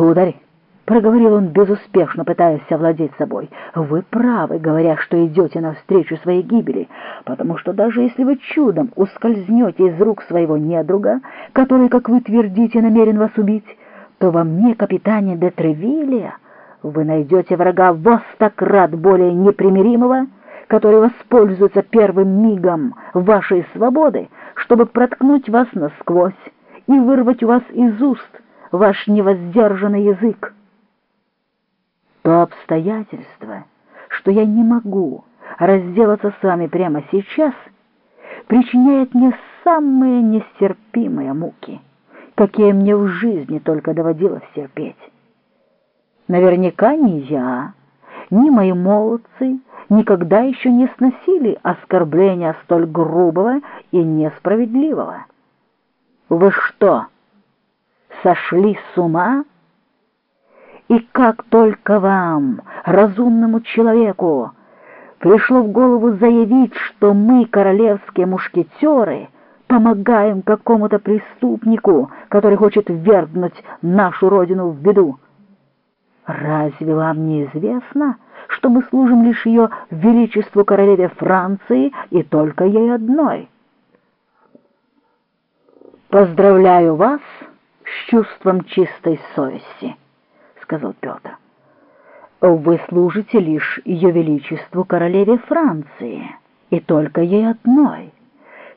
«Сударь!» — проговорил он безуспешно, пытаясь овладеть собой. «Вы правы, говоря, что идете навстречу своей гибели, потому что даже если вы чудом ускользнете из рук своего недруга, который, как вы твердите, намерен вас убить, то во мне, капитане де Тревилия, вы найдете врага во стократ более непримиримого, который воспользуется первым мигом вашей свободы, чтобы проткнуть вас насквозь и вырвать у вас из уст ваш невоздержанный язык. То обстоятельство, что я не могу разделаться с вами прямо сейчас, причиняет мне самые нестерпимые муки, какие мне в жизни только доводилось терпеть. Наверняка ни я, ни мои молодцы никогда еще не сносили оскорбления столь грубого и несправедливого. Вы что, сошли с ума? И как только вам, разумному человеку, пришло в голову заявить, что мы, королевские мушкетеры, помогаем какому-то преступнику, который хочет ввергнуть нашу родину в беду. Разве вам не известно, что мы служим лишь ее величеству королеве Франции и только ей одной? Поздравляю вас чувством чистой совести сказал Петр. «Вы служите лишь Ее Величеству Королеве Франции, и только ей одной.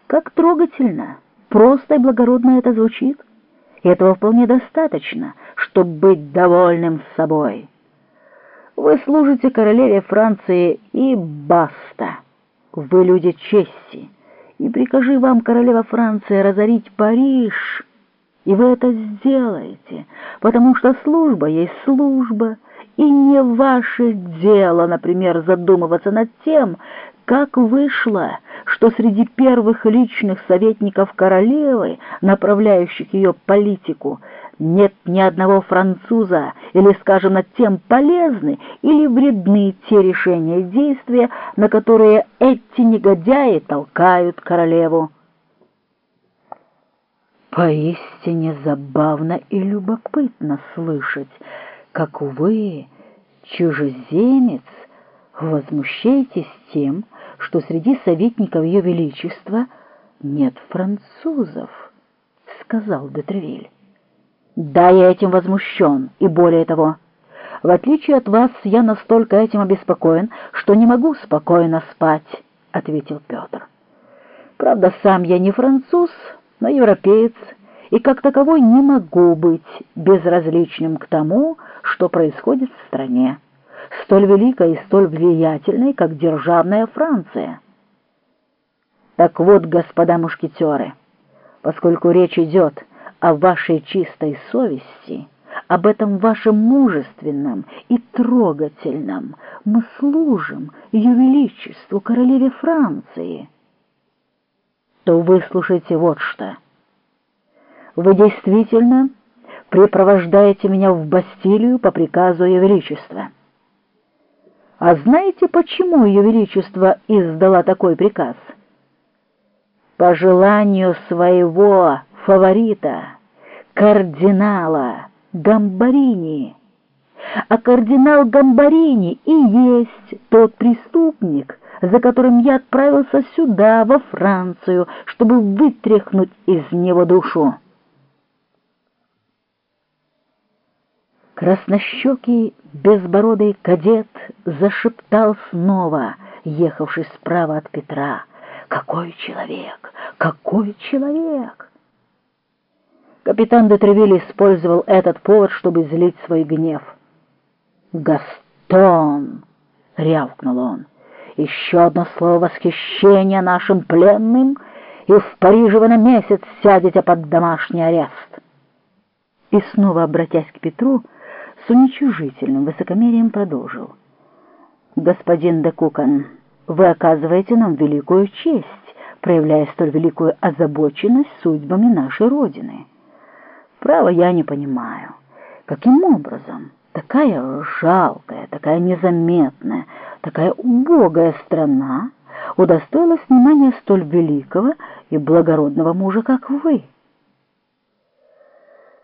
Как трогательно, просто и благородно это звучит. И этого вполне достаточно, чтобы быть довольным собой. Вы служите Королеве Франции и баста. Вы люди чести, и прикажи вам, Королева Франции, разорить Париж» И вы это сделаете, потому что служба есть служба, и не ваше дело, например, задумываться над тем, как вышло, что среди первых личных советников королевы, направляющих ее политику, нет ни одного француза, или, скажем, над тем полезны или вредны те решения и действия, на которые эти негодяи толкают королеву. Поистине забавно и любопытно слышать, как вы, чужеземец, возмущаетесь тем, что среди советников Ее Величества нет французов, — сказал Детревиль. Да, я этим возмущен, и более того, в отличие от вас, я настолько этим обеспокоен, что не могу спокойно спать, — ответил Петр. Правда, сам я не француз, — но европеец, и как таковой не могу быть безразличным к тому, что происходит в стране, столь великой и столь влиятельной, как державная Франция. Так вот, господа мушкетеры, поскольку речь идет о вашей чистой совести, об этом вашем мужественном и трогательном, мы служим Ее Величеству, королеве Франции, то выслушайте вот что. Вы действительно припровождаете меня в Бастилию по приказу Ее Величества. А знаете, почему Ее Величество издала такой приказ? По желанию своего фаворита, кардинала Гамбарини. А кардинал Гамбарини и есть тот преступник, за которым я отправился сюда, во Францию, чтобы вытряхнуть из него душу. Краснощекий, безбородый кадет зашептал снова, ехавший справа от Петра. «Какой человек! Какой человек!» Капитан де Тревиль использовал этот повод, чтобы злить свой гнев. «Гастон!» — рявкнул он. Еще одно слово восхищения нашим пленным, и в Париже вы на месяц сядете под домашний арест. И снова, обратясь к Петру, с уничижительным высокомерием продолжил. «Господин де Кукан, вы оказываете нам великую честь, проявляя столь великую озабоченность судьбами нашей Родины. Право, я не понимаю, каким образом такая жалкая, такая незаметная, такая убогая страна удостоилась внимания столь великого и благородного мужа, как вы».